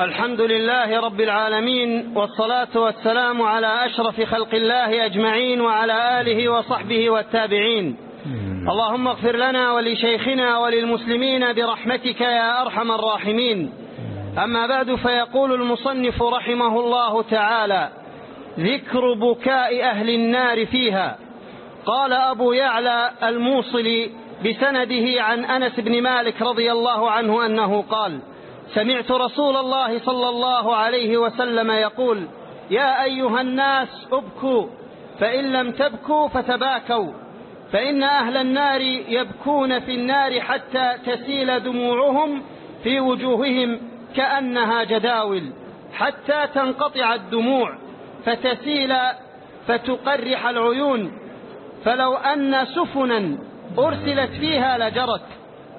الحمد لله رب العالمين والصلاة والسلام على أشرف خلق الله أجمعين وعلى آله وصحبه والتابعين. اللهم اغفر لنا ولشيخنا وللمسلمين برحمتك يا أرحم الراحمين. أما بعد فيقول المصنف رحمه الله تعالى ذكر بكاء أهل النار فيها. قال أبو يعلى الموصلي بسنده عن أنس بن مالك رضي الله عنه أنه قال سمعت رسول الله صلى الله عليه وسلم يقول يا أيها الناس ابكوا فإن لم تبكوا فتباكوا فإن أهل النار يبكون في النار حتى تسيل دموعهم في وجوههم كأنها جداول حتى تنقطع الدموع فتسيل فتقرح العيون فلو أن سفنا أرسلت فيها لجرت.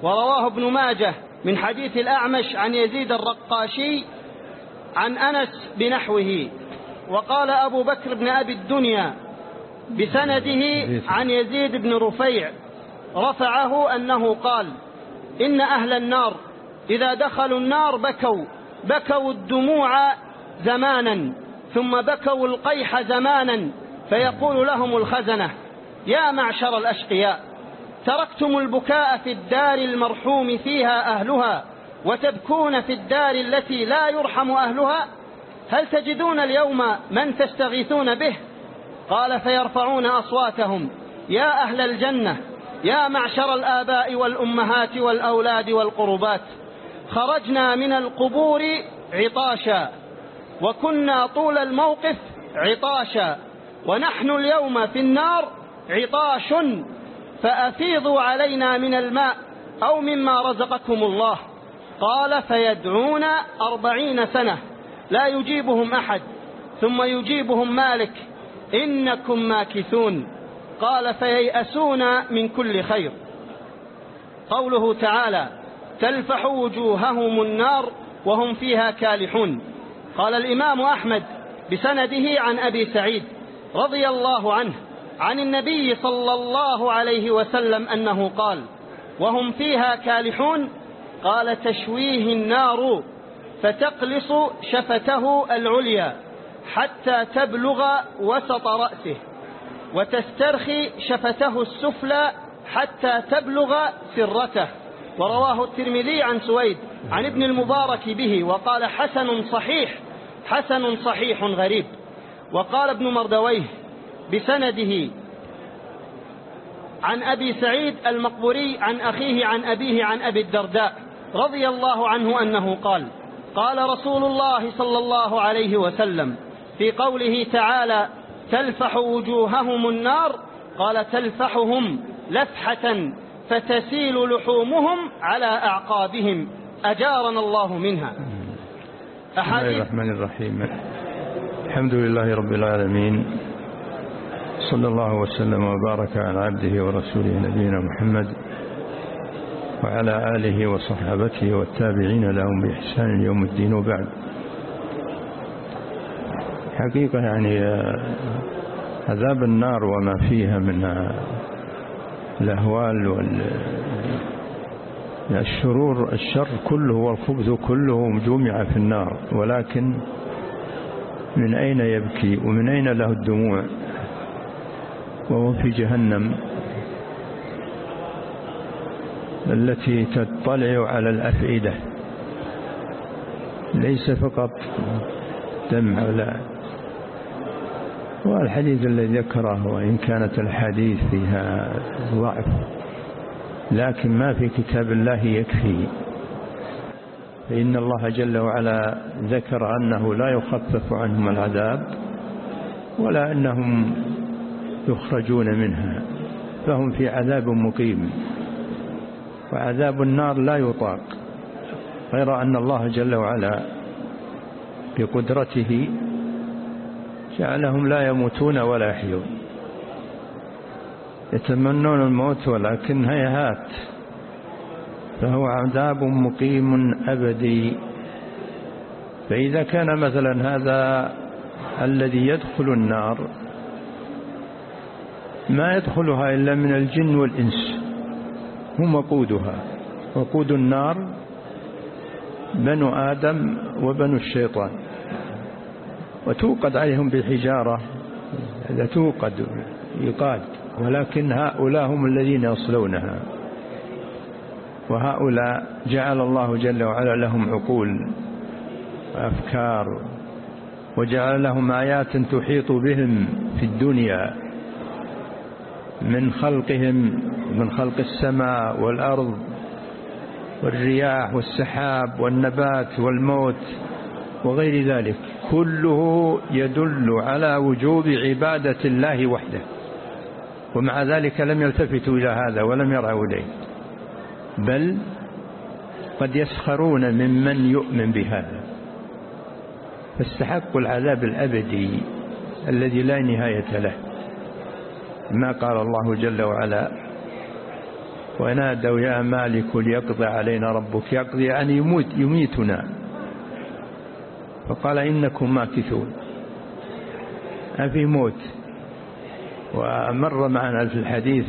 ورواه ابن ماجه من حديث الأعمش عن يزيد الرقاشي عن أنس بنحوه وقال أبو بكر بن أبي الدنيا بسنده عن يزيد بن رفيع رفعه أنه قال إن أهل النار إذا دخلوا النار بكوا بكوا الدموع زمانا ثم بكوا القيح زمانا فيقول لهم الخزنة يا معشر الأشقياء! تركتم البكاء في الدار المرحوم فيها أهلها وتبكون في الدار التي لا يرحم أهلها؟ هل تجدون اليوم من تستغيثون به؟ قال فيرفعون أصواتهم. يا أهل الجنة يا معشر الآباء والأمهات والأولاد والقربات خرجنا من القبور عطاشا وكنا طول الموقف عطاشا ونحن اليوم في النار عطاش. فأفيضوا علينا من الماء أو مما رزقكم الله. قال فيدعون أربعين سنة لا يجيبهم أحد ثم يجيبهم مالك إنكم ماكثون. قال فييأسون من كل خير. قوله تعالى تلفح وجوههم النار وهم فيها كالحون. قال الإمام أحمد بسنده عن أبي سعيد رضي الله عنه عن النبي صلى الله عليه وسلم أنه قال وهم فيها كالحون؟ قال تشويه النار فتقلص شفته العليا حتى تبلغ وسط رأسه وتسترخي شفته السفلى حتى تبلغ سرته. ورواه الترمذي عن سويد عن ابن المبارك به وقال حسن صحيح حسن صحيح غريب. وقال ابن مردويه بسنده عن أبي سعيد المقبوري عن أخيه عن أبيه عن أبي الدرداء رضي الله عنه أنه قال قال رسول الله صلى الله عليه وسلم في قوله تعالى تلفح وجوههم النار قال تلفحهم لفحة فتسيل لحومهم على أعقابهم أجارنا الله منها. بسم الله الرحمن الرحيم. الحمد لله رب العالمين. صلى الله وسلم وبارك على عبده ورسوله نبينا محمد وعلى آله وصحابته والتابعين لهم بإحسان يوم الدين وبعد. حقيقة يعني عذاب النار وما فيها من الأهوال والشرور الشر كله والخبث كله جمع في النار ولكن من أين يبكي ومن أين له الدموع؟ وهو في جهنم. التي تطلع على الأفئدة. ليس فقط دمع لا والحديث الذي ذكره وإن كانت الحديث فيها ضعف. لكن ما في كتاب الله يكفي. فإن الله جل وعلا ذكر أنه لا يخفف عنهم العذاب. ولا أنهم يخرجون منها فهم في عذاب مقيم. وعذاب النار لا يطاق غير أن الله جل وعلا بقدرته جعلهم لا يموتون ولا يحيون. يتمنون الموت ولكن هيهات فهو عذاب مقيم أبدي. فإذا كان مثلا هذا الذي يدخل النار ما يدخلها إلا من الجن والإنس. هم وقودها. وقود النار بنو آدم وبنو الشيطان. وتوقد عليهم بحجارة هذا توقد يقاد. ولكن هؤلاء هم الذين يصلونها. وهؤلاء جعل الله جل وعلا لهم عقول وأفكار وجعل لهم آيات تحيط بهم في الدنيا. من خلقهم من خلق السماء والأرض والرياح والسحاب والنبات والموت وغير ذلك. كله يدل على وجوب عبادة الله وحده. ومع ذلك لم يلتفتوا إلى هذا ولم يرعوا إليه. بل قد يسخرون ممن يؤمن بهذا. فاستحقوا العذاب الأبدي الذي لا نهاية له. ما قال الله جل وعلا ونادوا يا مالك ليقضي علينا ربك يقضي يعني يموت يميتنا. فقال إنكم ماكثون. أفي موت. ومر معنا في الحديث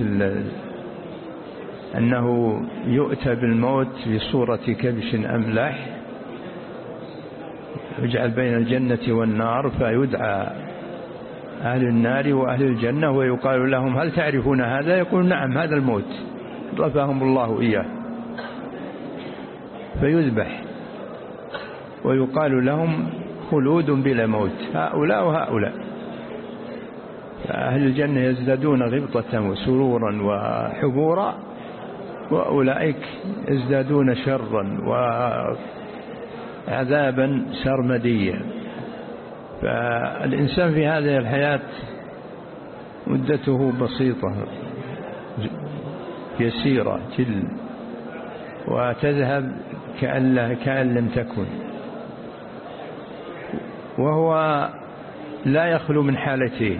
أنه يؤتى بالموت في صورة كبش أملح يجعل بين الجنة والنار فيدعى أهل النار وأهل الجنة ويقال لهم هل تعرفون هذا؟ يقول نعم هذا الموت. رفاهم الله إياه. فيذبح. ويقال لهم خلود بلا موت. هؤلاء وهؤلاء. أهل الجنة يزدادون غبطة وسرورا وحبورا وأولئك يزدادون شرا وعذابا سرمديا. فالإنسان في هذه الحياة مدته بسيطة يسيرة جل وتذهب كأن, كأن لم تكن. وهو لا يخلو من حالتين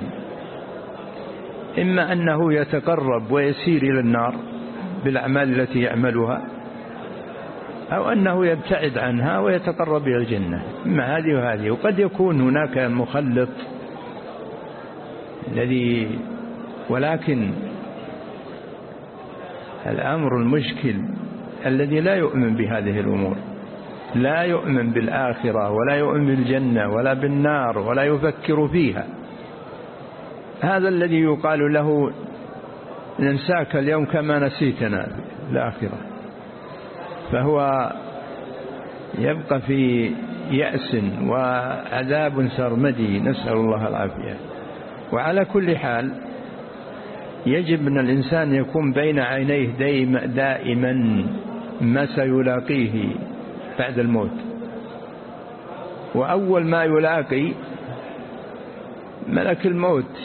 إما أنه يتقرب ويسير إلى النار بالأعمال التي يعملها أو أنه يبتعد عنها ويتقرب إلى الجنة. إما هذه وهذه وقد يكون هناك مخلط الذي ولكن الأمر المشكل الذي لا يؤمن بهذه الأمور. لا يؤمن بالآخرة ولا يؤمن بالجنة ولا بالنار ولا يفكر فيها. هذا الذي يقال له ننساك اليوم كما نسيتنا الآخرة. فهو يبقى في يأس وعذاب سرمدي. نسأل الله العافية. وعلى كل حال يجب أن الإنسان يكون بين عينيه دائما, دائما ما سيلاقيه بعد الموت. وأول ما يلاقي ملك الموت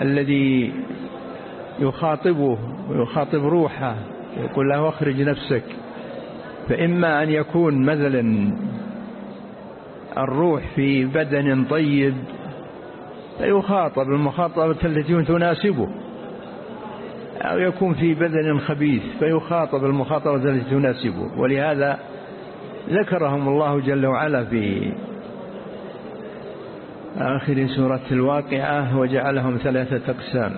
الذي يخاطبه ويخاطب روحه يقول له اخرج نفسك. فإما أن يكون مثلا الروح في بدن طيب فيخاطب المخاطبة التي تناسبه. أو يكون في بدن خبيث فيخاطب المخاطبة التي تناسبه. ولهذا ذكرهم الله جل وعلا في آخر سورة الواقعة وجعلهم ثلاثة أقسام.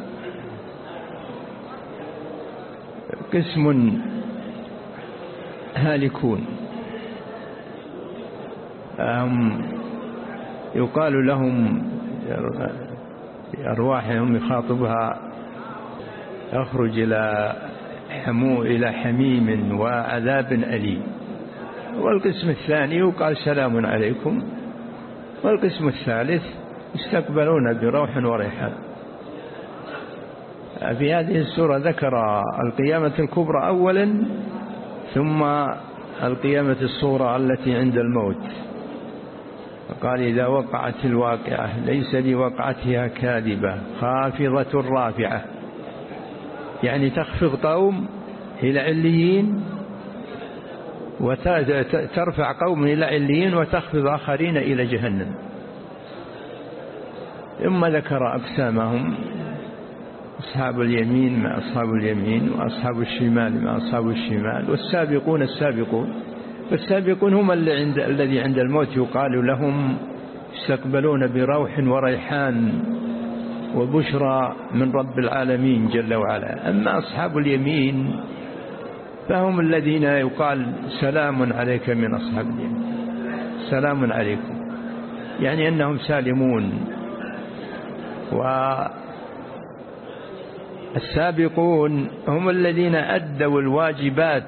قسم هالكون. هم يقال لهم أرواحهم يخاطبها يخرج إلى حمو إلى حميم وعذاب أليم. والقسم الثاني يقال سلام عليكم. والقسم الثالث يستقبلون بروح وريحان في هذه السورة ذكر القيامة الكبرى أولا ثم القيامة الصورة التي عند الموت. قال إذا وقعت الواقعة ليس لوقعتها كاذبة خافضة رافعة. يعني تخفض قوم إلى عليين وترفع قوم إلى عليين وتخفض آخرين إلى جهنم. ثم ذكر أقسامهم. أصحاب اليمين مع أصحاب اليمين وأصحاب الشمال مع أصحاب الشمال والسابقون السابقون. والسابقون هم اللي عند الذي عند الموت يقال لهم يستقبلون بروح وريحان وبشرى من رب العالمين جل وعلا. أما أصحاب اليمين فهم الذين يقال سلام عليك من أصحاب اليمين. سلام عليكم. يعني أنهم سالمون. والسابقون هم الذين أدوا الواجبات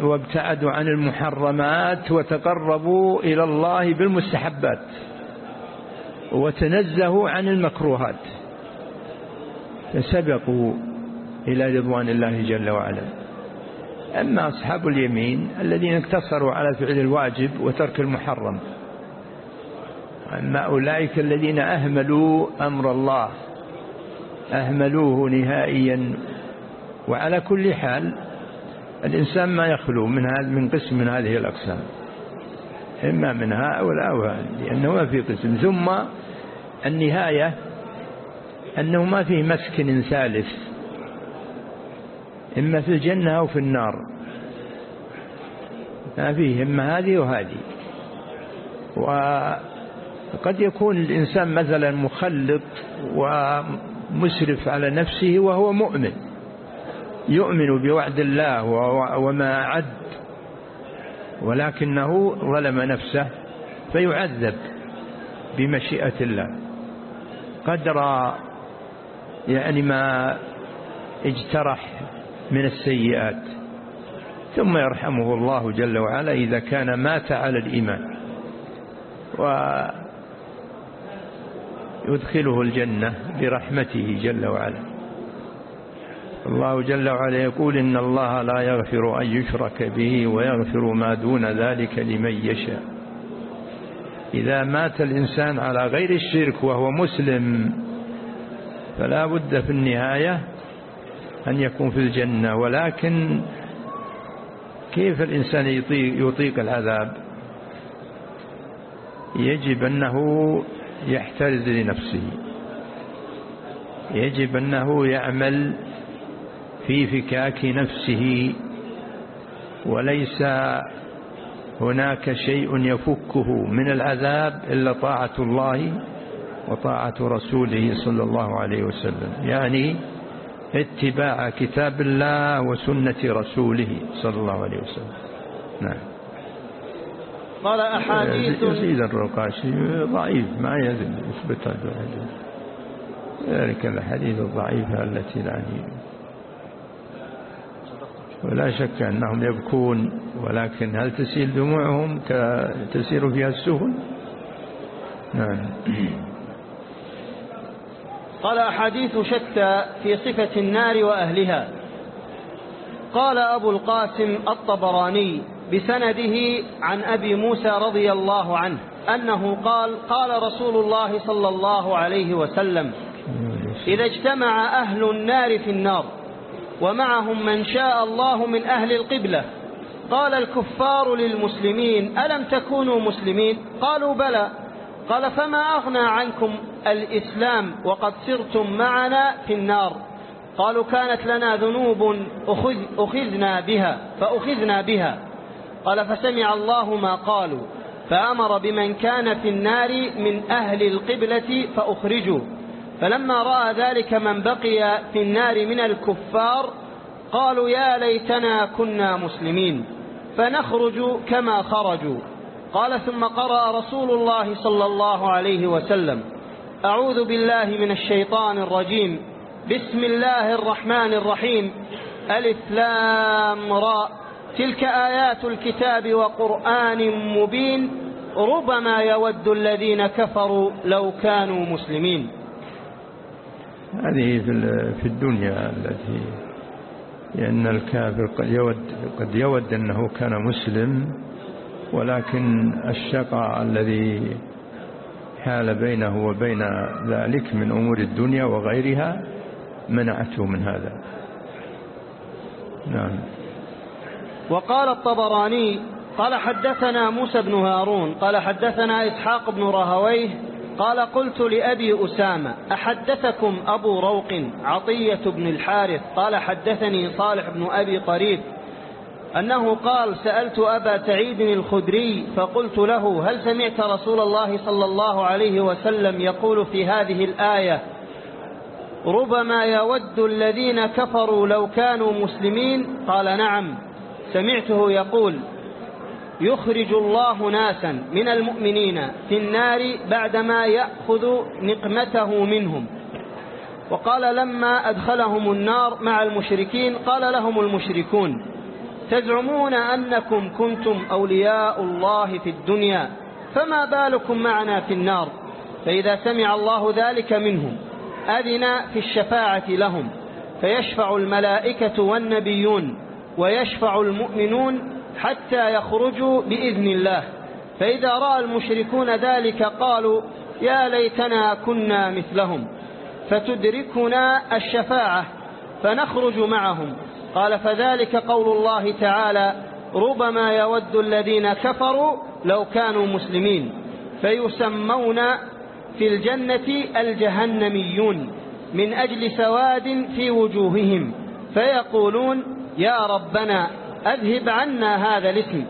وابتعدوا عن المحرمات وتقربوا إلى الله بالمستحبات وتنزهوا عن المكروهات. فسبقوا إلى رضوان الله جل وعلا. أما أصحاب اليمين الذين اقتصروا على فعل الواجب وترك المحرم أما أولئك الذين أهملوا أمر الله أهملوه نهائيا. وعلى كل حال الإنسان ما يخلو من من قسم من هذه الأقسام. إما من هؤلاء أو لأنه ما في قسم. ثم النهاية أنه ما فيه مسكن ثالث. إما في الجنة أو في النار. ما فيه إما هذه وهذه وقد يكون الإنسان مثلا مخلط ومسرف على نفسه وهو مؤمن. يؤمن بوعد الله وما أعد ولكنه ظلم نفسه فيعذب بمشيئة الله. قدر يعني ما اجترح من السيئات ثم يرحمه الله جل وعلا إذا كان مات على الإيمان. ويدخله الجنة برحمته جل وعلا. الله جل وعلا يقول إن الله لا يغفر أن يشرك به ويغفر ما دون ذلك لمن يشاء. إذا مات الإنسان على غير الشرك وهو مسلم فلا بد في النهاية أن يكون في الجنة. ولكن كيف الإنسان يطيق, يطيق العذاب؟ يجب أنه يحترز لنفسه. يجب أنه يعمل في فكاك نفسه وليس هناك شيء يفكه من العذاب إلا طاعة الله وطاعة رسوله صلى الله عليه وسلم. يعني اتباع كتاب الله وسنة رسوله صلى الله عليه وسلم. نعم. قال أحاديث يزيد الرقاشي ضعيف ما يزيد يثبت ذلك الحديث الضعيفة التي لا ولا شك أنهم يبكون ولكن هل تسيل دموعهم تسير فيها السهل نعم. قال أحاديث شتى في صفة النار وأهلها. قال أبو القاسم الطبراني بسنده عن أبي موسى رضي الله عنه أنه قال قال رسول الله صلى الله عليه وسلم إذا اجتمع أهل النار في النار ومعهم من شاء الله من أهل القبلة قال الكفار للمسلمين ألم تكونوا مسلمين؟ قالوا بلى. قال فما أغنى عنكم الإسلام وقد سرتم معنا في النار؟ قالوا كانت لنا ذنوب أخذ أخذنا بها فأخذنا بها. قال فسمع الله ما قالوا فأمر بمن كان في النار من أهل القبلة فأخرجوا فلما رأى ذلك من بقي في النار من الكفار قالوا يا ليتنا كنا مسلمين فنخرج كما خرجوا. قال ثم قرأ رسول الله صلى الله عليه وسلم أعوذ بالله من الشيطان الرجيم بسم الله الرحمن الرحيم ألف لام راء. تلك آيات الكتاب وقرآن مبين ربما يود الذين كفروا لو كانوا مسلمين. هذه في الدنيا التي لأن الكافر قد يود, قد يود أنه كان مسلم ولكن الشقاء الذي حال بينه وبين ذلك من أمور الدنيا وغيرها منعته من هذا. نعم. وقال الطبراني قال حدثنا موسى بن هارون قال حدثنا إسحاق بن رهويه قال قلت لأبي أسامة أحدثكم أبو روق عطية بن الحارث؟ قال حدثني صالح بن أبي قريب أنه قال سألت أبا سعيد الخدري فقلت له هل سمعت رسول الله صلى الله عليه وسلم يقول في هذه الآية ربما يود الذين كفروا لو كانوا مسلمين؟ قال نعم. سمعته يقول يخرج الله ناسا من المؤمنين في النار بعدما يأخذ نقمته منهم. وقال لما أدخلهم النار مع المشركين قال لهم المشركون تزعمون أنكم كنتم أولياء الله في الدنيا فما بالكم معنا في النار؟ فإذا سمع الله ذلك منهم أذن في الشفاعة لهم فيشفع الملائكة والنبيون. ويشفع المؤمنون حتى يخرجوا بإذن الله. فإذا رأى المشركون ذلك قالوا يا ليتنا كنا مثلهم فتدركنا الشفاعة فنخرج معهم. قال فذلك قول الله تعالى ربما يود الذين كفروا لو كانوا مسلمين. فيسمون في الجنة الجهنميون من أجل سواد في وجوههم. فيقولون يا ربنا أذهب عنا هذا الاسم.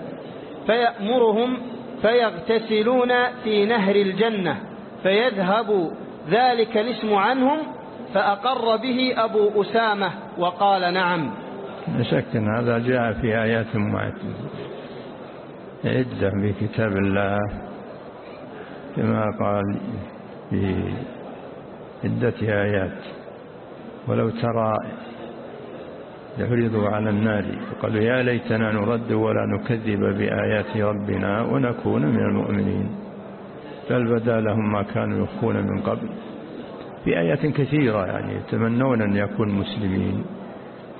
فيأمرهم فيغتسلون في نهر الجنة فيذهب ذلك الاسم عنهم فأقر به أبو أسامة وقال نعم. شك هذا جاء في آيات عدة في كتاب الله كما قال في عدة آيات. ولو ترى يعرضوا على النار. وقالوا يا ليتنا نرد ولا نكذب بآيات ربنا ونكون من المؤمنين. بل بدا لهم ما كانوا يخفون من قبل. في آيات كثيرة يعني يتمنون أن يكون مسلمين.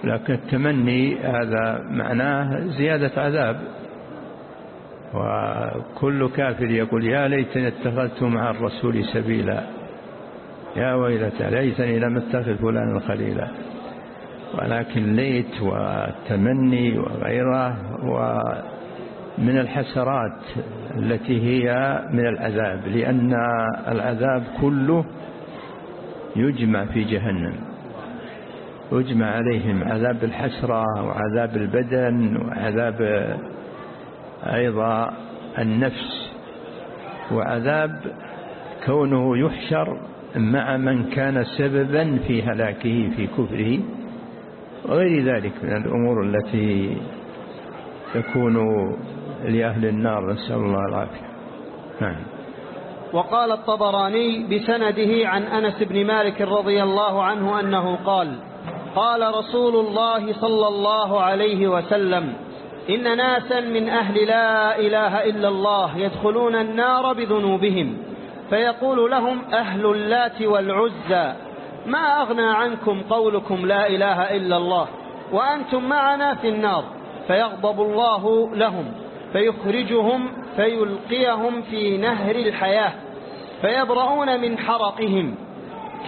لكن التمني هذا معناه زيادة عذاب. وكل كافر يقول يا ليتني اتخذت مع الرسول سبيلا. يا ويلتى ليتني لم أتخذ فلانا خليلا. ولكن ليت والتمني وغيره ومن الحسرات التي هي من العذاب لأن العذاب كله يجمع في جهنم يجمع عليهم عذاب الحسرة وعذاب البدن وعذاب أيضا النفس وعذاب كونه يحشر مع من كان سببا في هلاكه في كفره. وغير ذلك من الأمور التي تكون لأهل النار نسأل الله العافية. نعم. وقال الطبراني بسنده عن أنس بن مالك رضي الله عنه أنه قال قال رسول الله صلى الله عليه وسلم إن ناسا من أهل لا إله إلا الله يدخلون النار بذنوبهم فيقول لهم أهل اللات والعزى ما أغنى عنكم قولكم لا إله إلا الله وأنتم معنا في النار فيغضب الله لهم فيخرجهم فيلقيهم في نهر الحياة فيبرؤون من حرقهم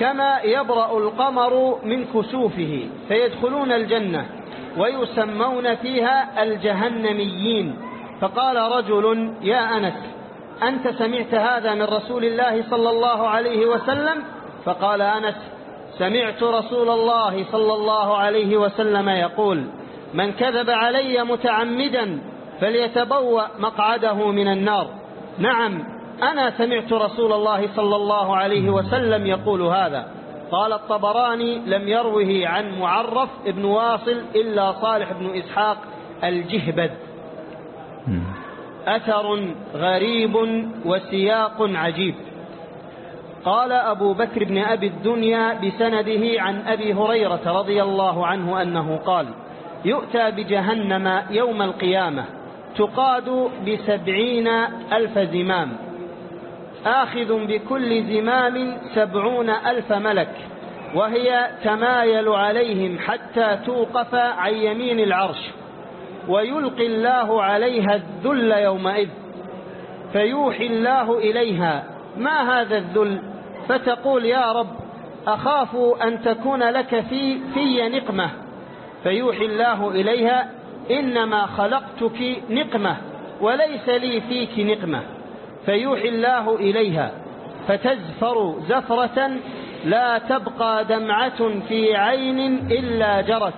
كما يبرأ القمر من كسوفه فيدخلون الجنة ويسمون فيها الجهنميين فقال رجل يا أنس أنت سمعت هذا من رسول الله صلى الله عليه وسلم؟ فقال أنس سمعت رسول الله صلى الله عليه وسلم يقول من كذب علي متعمدا فليتبوأ مقعده من النار. نعم أنا سمعت رسول الله صلى الله عليه وسلم يقول هذا. قال الطبراني لم يروه عن معرف ابن واصل إلا صالح بن إسحاق الجهبد أثر غريب وسياق عجيب. قال أبو بكر بن أبي الدنيا بسنده عن أبي هريرة رضي الله عنه أنه قال يؤتى بجهنم يوم القيامة تقاد بسبعين ألف زمام آخذ بكل زمام سبعون ألف ملك وهي تمايل عليهم حتى توقف عن يمين العرش ويلقي الله عليها الذل يومئذ فيوحي الله إليها ما هذا الذل؟ فتقول يا رب أخاف أن تكون لك في, في نقمة. فيوحي الله إليها إنما خلقتك نقمة وليس لي فيك نقمة. فيوحي الله إليها فتزفر زفرة لا تبقى دمعة في عين إلا جرت.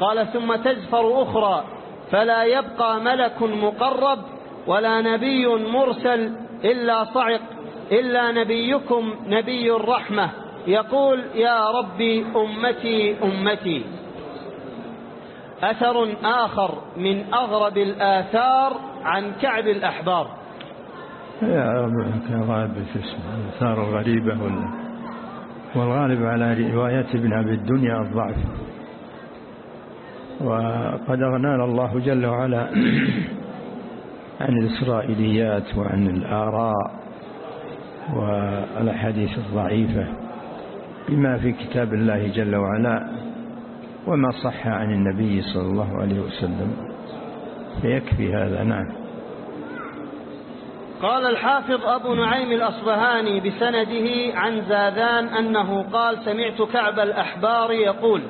قال ثم تزفر أخرى فلا يبقى ملك مقرب ولا نبي مرسل إلا صعق. إلا نبيكم نبي الرحمة. يقول يا ربي أمتي أمتي. أثر آخر من أغرب الآثار عن كعب الأحبار. يا غالب في الآثار الغريبة والغالب على رواية ابن أبي الدنيا الضعف. وقد أغنانا الله جل وعلا عن الإسرائيليات وعن الآراء. والأحاديث الضعيفة بما في كتاب الله جل وعلا وما صح عن النبي صلى الله عليه وسلم فيكفي هذا. نعم. قال الحافظ أبو نعيم الأصبهاني بسنده عن زاذان أنه قال سمعت كعب الأحبار يقول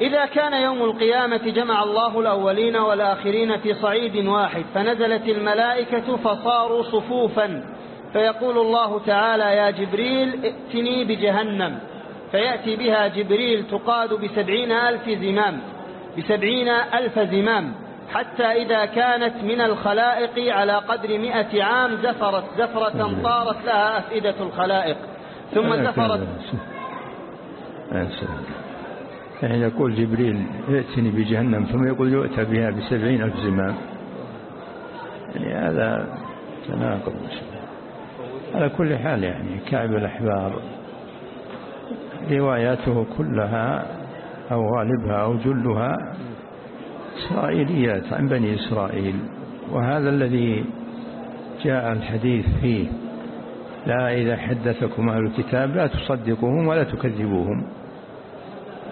إذا كان يوم القيامة جمع الله الأولين والآخرين في صعيد واحد فنزلت الملائكة فصاروا صفوفا فيقول الله تعالى يا جبريل ائتني بجهنم فيأتي بها جبريل تقاد بسبعين ألف زمام بسبعين ألف زمام حتى إذا كانت من الخلائق على قدر مئة عام زفرت زفرة طارت لها أفئدة الخلائق ثم زفرت. يعني يقول جبريل ائتني بجهنم ثم يقول يؤتى بها بسبعين ألف زمام. يعني هذا تناقض. على كل حال يعني كعب الأحبار. رواياته كلها أو غالبها أو جلها إسرائيليات عن بني إسرائيل. وهذا الذي جاء الحديث فيه. لا إذا حدثكم أهل الكتاب لا تصدقوهم ولا تكذبوهم.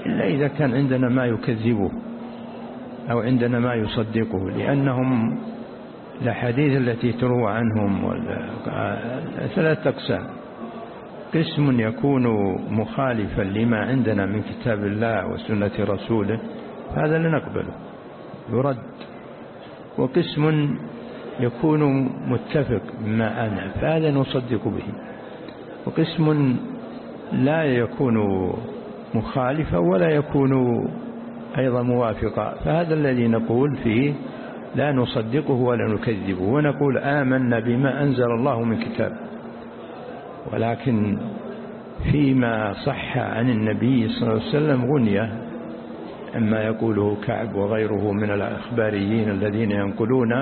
إلا إذا كان عندنا ما يكذبه أو عندنا ما يصدقه لأنهم الأحاديث التي تروى عنهم ثلاثة أقسام. قسم يكون مخالفا لما عندنا من كتاب الله وسنة رسوله هذا لنقبله يرد. وقسم يكون متفق مع أنا فهذا نصدق به. وقسم لا يكون مخالفا ولا يكون أيضا موافقا فهذا الذي نقول فيه لا نصدقه ولا نكذبه ونقول آمنا بما أنزل الله من كتاب. ولكن فيما صح عن النبي صلى الله عليه وسلم غنية أما يقوله كعب وغيره من الأخباريين الذين ينقلون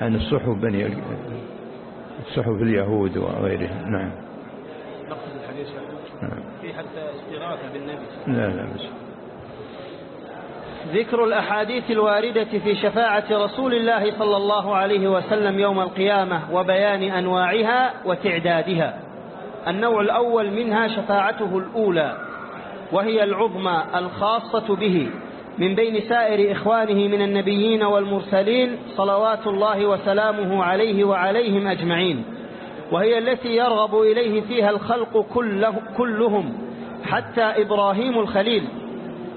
عن الصحف بني صحف اليهود وغيرهم. نعم. نقصد الحديث. نعم. في حتى استغاثة بالنبي. لا لا بس ذكر الأحاديث الواردة في شفاعة رسول الله صلى الله عليه وسلم يوم القيامة وبيان أنواعها وتعدادها. النوع الأول منها شفاعته الأولى وهي العظمى الخاصة به من بين سائر إخوانه من النبيين والمرسلين صلوات الله وسلامه عليه وعليهم أجمعين وهي التي يرغب إليه فيها الخلق كله كلهم حتى إبراهيم الخليل.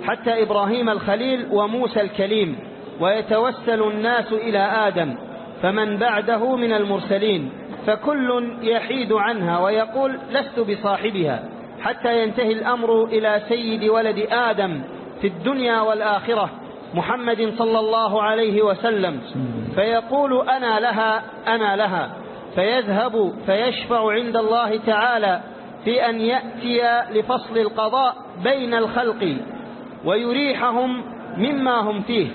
حتى إبراهيم الخليل وموسى الكليم ويتوسل الناس إلى آدم فمن بعده من المرسلين فكل يحيد عنها ويقول لست بصاحبها حتى ينتهي الأمر إلى سيد ولد آدم في الدنيا والآخرة محمد صلى الله عليه وسلم فيقول أنا لها أنا لها فيذهب فيشفع عند الله تعالى في أن يأتي لفصل القضاء بين الخلق. ويريحهم مما هم فيه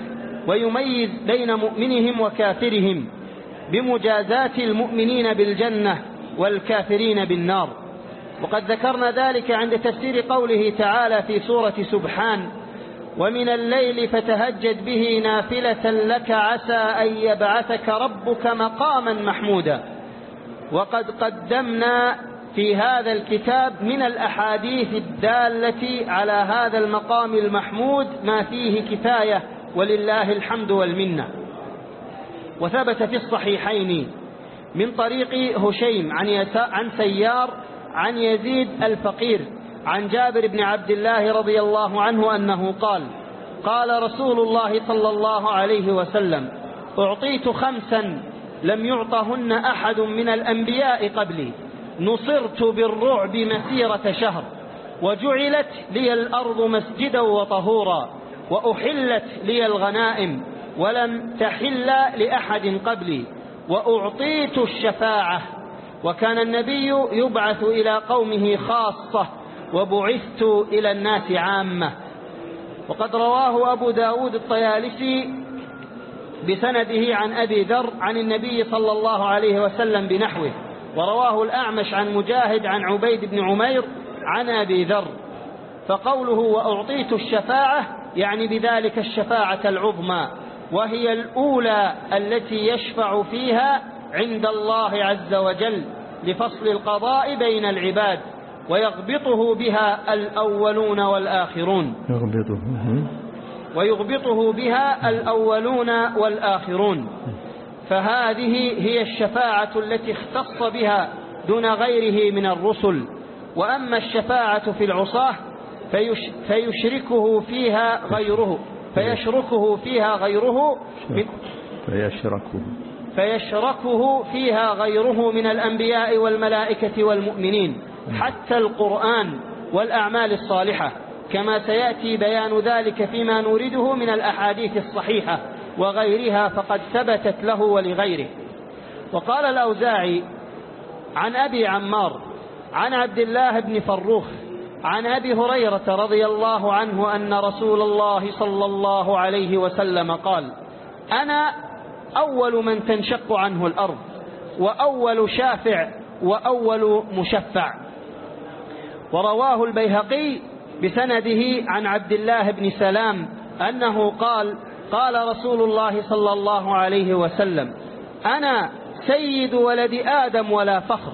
ويميز بين مؤمنهم وكافرهم بمجازات المؤمنين بالجنة والكافرين بالنار. وقد ذكرنا ذلك عند تفسير قوله تعالى في سورة سبحان ومن الليل فتهجد به نافلة لك عسى أن يبعثك ربك مقاما محمودا وقد قدمنا في هذا الكتاب من الأحاديث الدالة على هذا المقام المحمود ما فيه كفاية ولله الحمد والمنة. وثبت في الصحيحين من طريق هشيم عن, عن سيار عن يزيد الفقير عن جابر بن عبد الله رضي الله عنه أنه قال قال رسول الله صلى الله عليه وسلم أعطيت خمسا لم يعطهن أحد من الأنبياء قبلي. نصرت بالرعب مسيرة شهر وجعلت لي الأرض مسجدا وطهورا وأحلت لي الغنائم ولم تحل لأحد قبلي وأعطيت الشفاعة. وكان النبي يبعث إلى قومه خاصة وبعثت إلى الناس عامة. وقد رواه أبو داود الطيالسي بسنده عن أبي ذر عن النبي صلى الله عليه وسلم بنحوه. ورواه الأعمش عن مجاهد عن عبيد بن عمير عن أبي ذر فقوله وأعطيت الشفاعة يعني بذلك الشفاعة العظمى وهي الأولى التي يشفع فيها عند الله عز وجل لفصل القضاء بين العباد ويغبطه بها الأولون والآخرون. يغبطه ويغبطه بها الأولون والآخرون. فهذه هي الشفاعة التي اختص بها دون غيره من الرسل. وأما الشفاعة في العصاة فيش فيشركه فيها غيره فيشركه فيها غيره فيشركه. فيشركه فيها غيره من الأنبياء والملائكة والمؤمنين حتى القرآن والأعمال الصالحة. كما سيأتي بيان ذلك فيما نورده من الأحاديث الصحيحة. وغيرها فقد ثبتت له ولغيره. وقال الأوزاعي عن أبي عمار عن عبد الله بن فروخ عن أبي هريرة رضي الله عنه أن رسول الله صلى الله عليه وسلم قال أنا أول من تنشق عنه الأرض وأول شافع وأول مشفع. ورواه البيهقي بسنده عن عبد الله بن سلام أنه قال قال رسول الله صلى الله عليه وسلم أنا سيد ولد آدم ولا فخر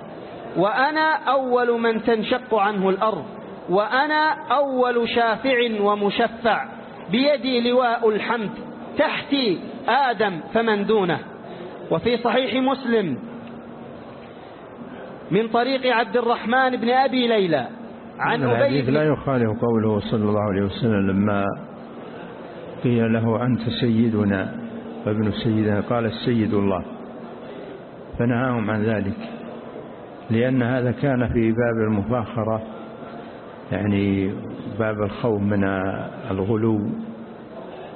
وأنا أول من تنشق عنه الأرض وأنا أول شافع ومشفع بيدي لواء الحمد تحتي آدم فمن دونه. وفي صحيح مسلم من طريق عبد الرحمن بن أبي ليلى عن أبي لا يخالف قوله صلى الله عليه وسلم لما قيل له أنت سيدنا وابن سيدنا. قال السيد الله. فنهاهم عن ذلك. لأن هذا كان في باب المفاخرة يعني باب الخوف من الغلو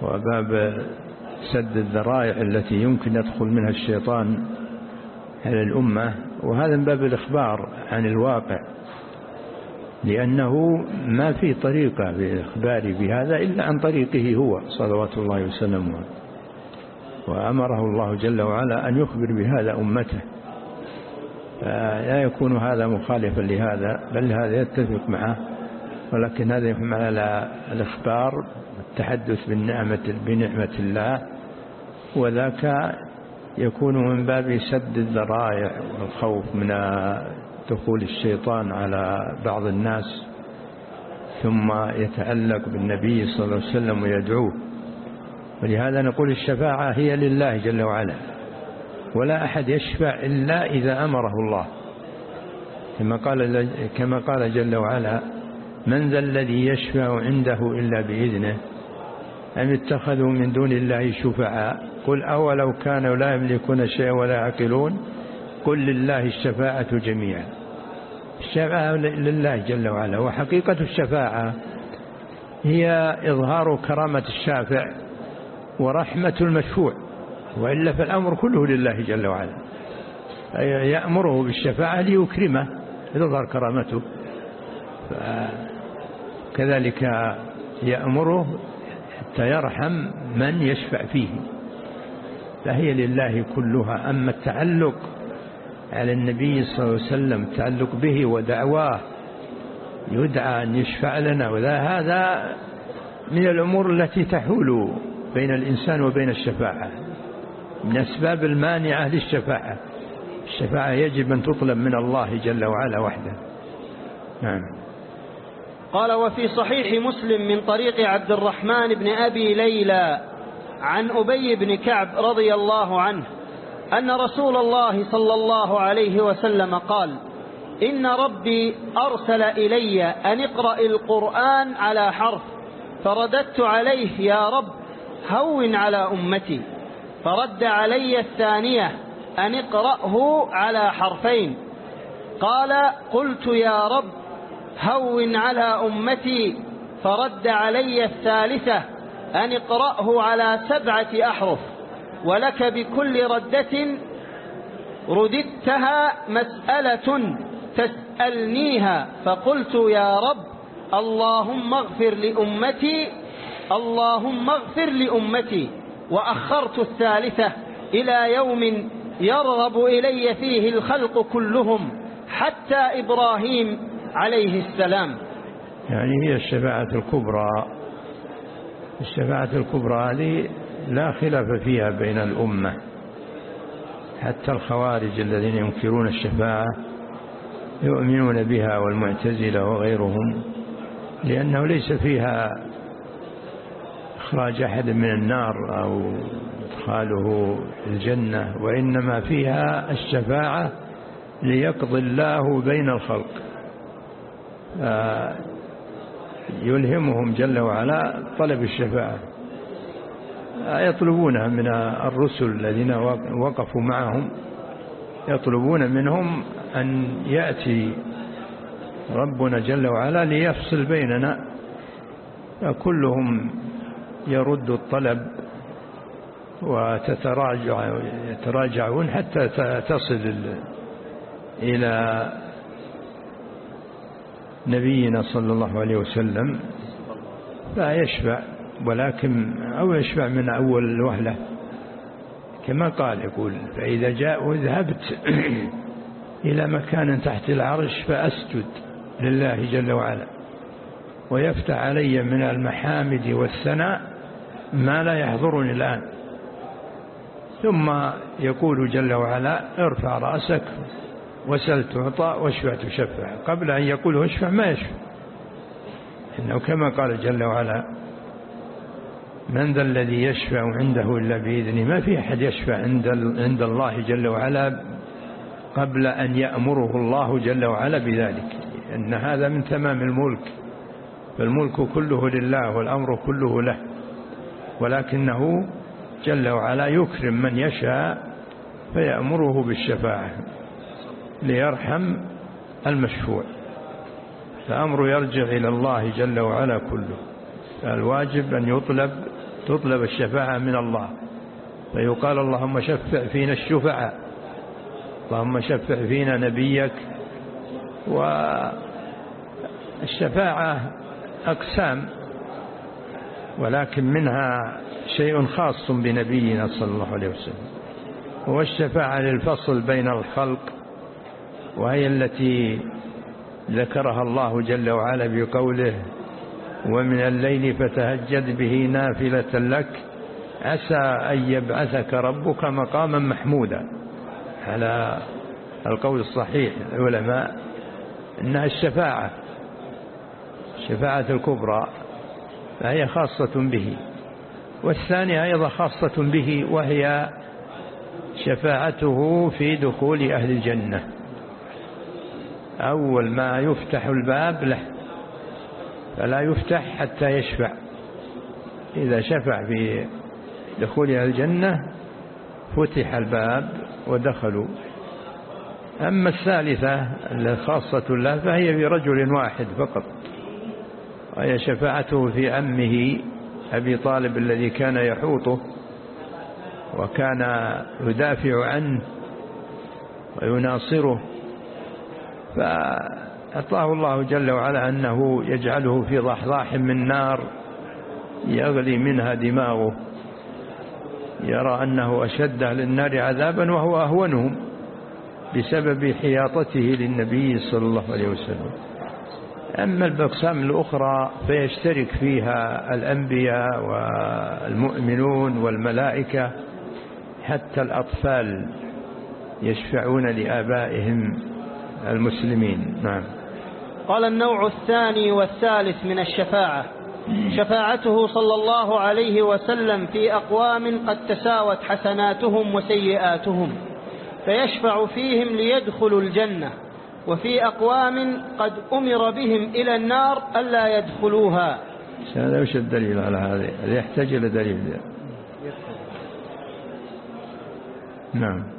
وباب سد الذرائع التي يمكن يدخل منها الشيطان على الأمة. وهذا من باب الإخبار عن الواقع. لأنه ما في طريقة بإخباره بهذا إلا عن طريقه هو صلوات الله وسلامه وأمره الله جل وعلا أن يخبر بهذا أمته. لا يكون هذا مخالفا لهذا بل هذا يتفق معه. ولكن هذا يحمل على الإخبار والتحدث بالنعمة بنعمة الله. وذاك يكون من باب سد الذرائع والخوف من دخول الشيطان على بعض الناس ثم يتعلق بالنبي صلى الله عليه وسلم ويدعوه. ولهذا نقول الشفاعة هي لله جل وعلا ولا أحد يشفع إلا إذا أمره الله. كما قال, كما قال جل وعلا من ذا الذي يشفع عنده إلا بإذنه أم اتخذوا من دون الله شفعاء؟ قل أولو كانوا لا يملكون شيئا ولا يعقلون؟ قل لله الشفاعة جميعا. الشفاعة لله جل وعلا. وحقيقة الشفاعة هي إظهار كرامة الشافع ورحمة المشفوع. وإلا فالأمر كله لله جل وعلا. يأمره بالشفاعة ليكرمه لتظهر كرامته. كذلك يأمره حتى يرحم من يشفع فيه. فهي لله كلها. أما التعلق على النبي صلى الله عليه وسلم التعلق به ودعواه يدعى أن يشفع لنا. وذا هذا من الأمور التي تحول بين الإنسان وبين الشفاعة. من أسباب المانعة للشفاعة. الشفاعة يجب أن تطلب من الله جل وعلا وحده. نعم. قال وفي صحيح مسلم من طريق عبد الرحمن بن أبي ليلى عن أبي بن كعب رضي الله عنه أن رسول الله صلى الله عليه وسلم قال إن ربي أرسل إلي أن اقرأ القرآن على حرف فرددت عليه يا رب هون على أمتي فرد علي الثانية أن اقرأه على حرفين. قال قلت يا رب هون على أمتي فرد علي الثالثة أن اقرأه على سبعة أحرف. ولك بكل ردة رددتها مسألة تسألنيها. فقلت يا رب اللهم اغفر لأمتي اللهم اغفر لأمتي. وأخرت الثالثة إلى يوم يرغب إلي فيه الخلق كلهم حتى إبراهيم عليه السلام. يعني هي الشفاعة الكبرى الشفاعة الكبرى لا خلاف فيها بين الأمة. حتى الخوارج الذين ينكرون الشفاعة يؤمنون بها والمعتزلة وغيرهم لأنه ليس فيها إخراج أحد من النار أو إدخاله الجنة وإنما فيها الشفاعة ليقضي الله بين الخلق. يلهمهم جل وعلا طلب الشفاعة. يطلبونها من الرسل الذين وقفوا معهم. يطلبون منهم أن يأتي ربنا جل وعلا ليفصل بيننا. كلهم يرد الطلب وتتراجع يتراجعون حتى تصل إلى نبينا صلى الله عليه وسلم. فيشفع ولكن أو يشفع من أول وهلة كما قال يقول فإذا جاء ذهبت إلى مكان تحت العرش فأسجد لله جل وعلا. ويفتح علي من المحامد والثناء ما لا يحضرني الآن. ثم يقول جل وعلا ارفع رأسك وسل تعطى واشفع تشفع. قبل أن يقول اشفع ما يشفع. إنه كما قال جل وعلا من ذا الذي يشفع عنده إلا بإذنه؟ ما في أحد يشفع عند عند الله جل وعلا قبل أن يأمره الله جل وعلا بذلك. إن هذا من تمام الملك. فالملك كله لله والأمر كله له. ولكنه جل وعلا يكرم من يشاء فيأمره بالشفاعة ليرحم المشفوع. فأمر يرجع إلى الله جل وعلا كله. الواجب أن يطلب تطلب الشفاعة من الله. فيقال اللهم شفع فينا الشفعاء. اللهم شفع فينا نبيك. والشفاعة أقسام ولكن منها شيء خاص بنبينا صلى الله عليه وسلم. والشفاعة للفصل بين الخلق وهي التي ذكرها الله جل وعلا بقوله ومن الليل فتهجد به نافلة لك. عسى أن يبعثك ربك مقاما محمودا. على القول الصحيح العلماء إنها الشفاعة الشفاعة الكبرى فهي خاصة به والثانية أيضا خاصة به وهي شفاعته في دخول أهل الجنة. أول ما يفتح الباب له. فلا يفتح حتى يشفع. إذا شفع في دخول الجنة فتح الباب ودخلوا. أما الثالثة الخاصة له فهي في رجل واحد فقط. وهي شفاعته في أمه أبي طالب الذي كان يحوطه وكان يدافع عنه ويناصره. فأعطاه الله جل وعلا أنه يجعله في ضحضاح من نار يغلي منها دماغه. يرى أنه أشد أهل النار عذابا وهو أهونهم بسبب حياطته للنبي صلى الله عليه وسلم. أما الأقسام الأخرى فيشترك فيها الأنبياء والمؤمنون والملائكة حتى الأطفال يشفعون لآبائهم المسلمين. نعم. قال النوع الثاني والثالث من الشفاعة. شفاعته صلى الله عليه وسلم في أقوام قد تساوت حسناتهم وسيئاتهم فيشفع فيهم ليدخلوا الجنة وفي أقوام قد أمر بهم إلى النار ألا يدخلوها. هذا وش الدليل على هذا يحتاج إلى دليل. نعم.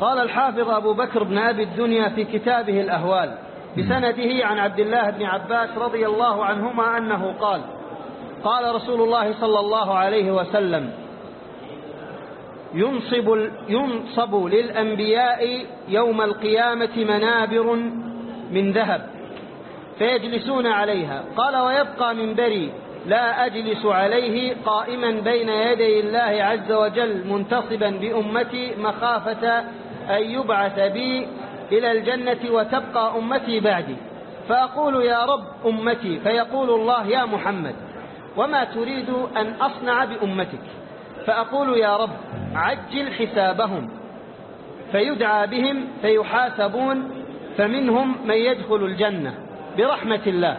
قال الحافظ أبو بكر بن أبي الدنيا في كتابه الأهوال بسنده عن عبد الله بن عباس رضي الله عنهما أنه قال قال رسول الله صلى الله عليه وسلم ينصب, ينصب للأنبياء يوم القيامة منابر من ذهب فيجلسون عليها. قال ويبقى منبري لا أجلس عليه قائما بين يدي الله عز وجل منتصبا بأمتي مخافة أن يبعث بي إلى الجنة وتبقى أمتي بعدي. فأقول يا رب أمتي فيقول الله يا محمد وما تريد أن أصنع بأمتك؟ فأقول يا رب عجل حسابهم فيدعى بهم فيحاسبون فمنهم من يدخل الجنة برحمة الله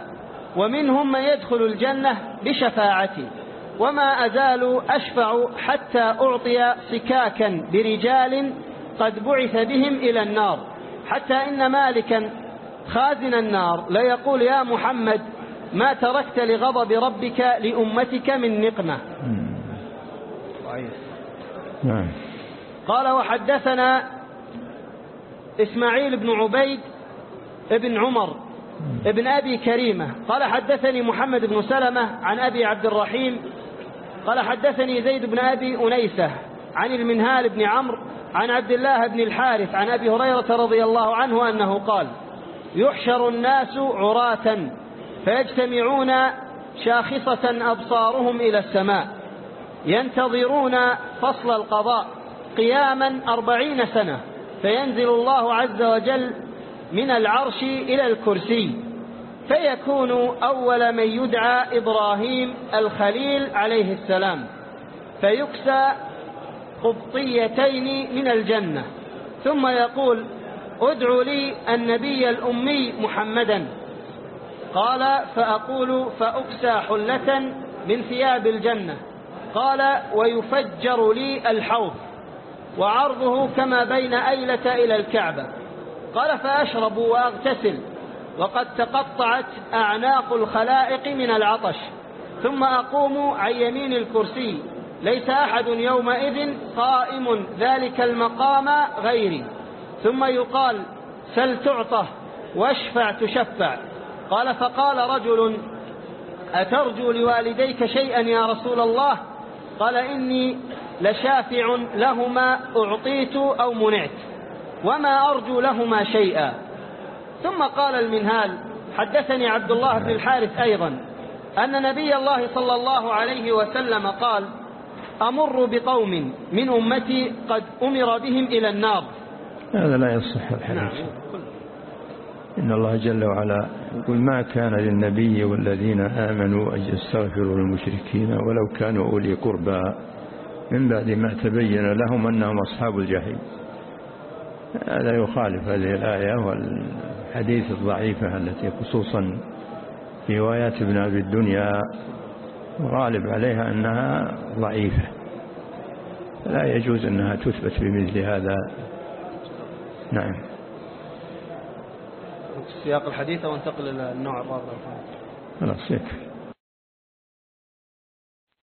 ومنهم من يدخل الجنة بشفاعتي وما أزال أشفع حتى أعطي سكاكا برجال قد بعث بهم إلى النار. حتى إن مالكا خازن النار ليقول يا محمد ما تركت لغضب ربك لأمتك من نقمة. نعم. قال وحدثنا إسماعيل بن عبيد ابن عمر ابن أبي كريمة. قال حدثني محمد بن سلمة عن أبي عبد الرحيم. قال حدثني زيد بن أبي أنيسة. عن المنهال بن عمرو عن عبد الله بن الحارث عن أبي هريرة رضي الله عنه أنه قال يحشر الناس عراة فيجتمعون شاخصة أبصارهم إلى السماء ينتظرون فصل القضاء قياما أربعين سنة فينزل الله عز وجل من العرش إلى الكرسي فيكون أول من يدعى إبراهيم الخليل عليه السلام فيكسى قبطيتين من الجنة. ثم يقول ادعوا لي النبي الأمي محمدا. قال فأقول فأكسى حلة من ثياب الجنة. قال ويفجر لي الحوض وعرضه كما بين أيلة إلى الكعبة. قال فأشرب وأغتسل. وقد تقطعت أعناق الخلائق من العطش. ثم أقوم عن يمين الكرسي. ليس أحد يومئذ قائم ذلك المقام غيري. ثم يقال سل تعطه واشفع تشفع. قال فقال رجل أترجو لوالديك شيئا يا رسول الله؟ قال إني لشافع لهما أعطيت أو منعت وما أرجو لهما شيئا. ثم قال المنهال حدثني عبد الله بن الحارث أيضا أن نبي الله صلى الله عليه وسلم قال أمر بقوم من أمتي قد أمر بهم إلى النار. هذا لا يصح الحديث. نعم. إن الله جل وعلا يقول ما كان للنبي والذين آمنوا أن يستغفروا للمشركين ولو كانوا أولي قربى. من بعد ما تبين لهم أنهم أصحاب الجحيم. هذا يخالف هذه الآية والحديث الضعيفة التي خصوصا في روايات ابن أبي الدنيا. غالب عليها أنها ضعيفة. لا يجوز أنها تثبت بمثل هذا. نعم. سياق الحديث وانتقل إلى النوع الرابع. خلاص يكفي